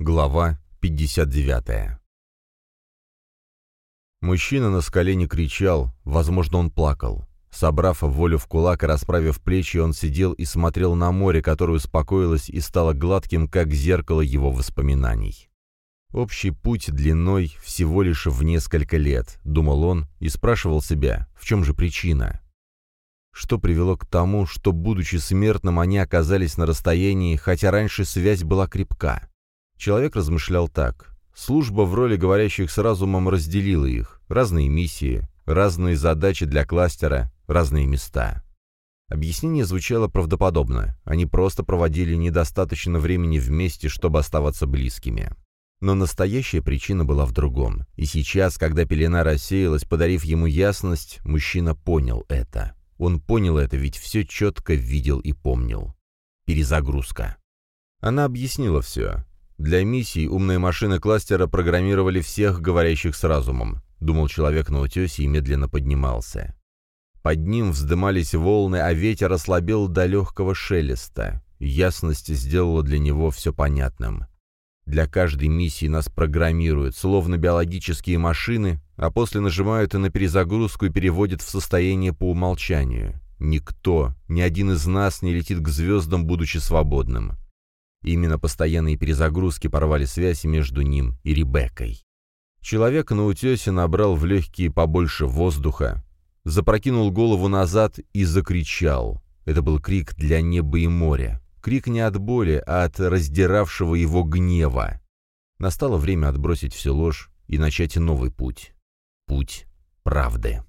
Глава 59 Мужчина на скале не кричал, возможно, он плакал. Собрав волю в кулак и расправив плечи, он сидел и смотрел на море, которое успокоилось и стало гладким, как зеркало его воспоминаний. Общий путь длиной всего лишь в несколько лет, думал он и спрашивал себя, в чем же причина. Что привело к тому, что, будучи смертным, они оказались на расстоянии, хотя раньше связь была крепка. Человек размышлял так. Служба в роли говорящих с разумом разделила их. Разные миссии, разные задачи для кластера, разные места. Объяснение звучало правдоподобно. Они просто проводили недостаточно времени вместе, чтобы оставаться близкими. Но настоящая причина была в другом. И сейчас, когда пелена рассеялась, подарив ему ясность, мужчина понял это. Он понял это, ведь все четко видел и помнил. Перезагрузка. Она объяснила все. Для миссий умные машины кластера программировали всех говорящих с разумом, думал человек на утесе и медленно поднимался. Под ним вздымались волны, а ветер ослабел до легкого шелеста. Ясность сделала для него все понятным. Для каждой миссии нас программируют, словно биологические машины, а после нажимают и на перезагрузку и переводят в состояние по умолчанию. Никто, ни один из нас не летит к звездам, будучи свободным. Именно постоянные перезагрузки порвали связь между ним и Ребеккой. Человек на утесе набрал в легкие побольше воздуха, запрокинул голову назад и закричал. Это был крик для неба и моря. Крик не от боли, а от раздиравшего его гнева. Настало время отбросить всю ложь и начать новый путь. Путь правды.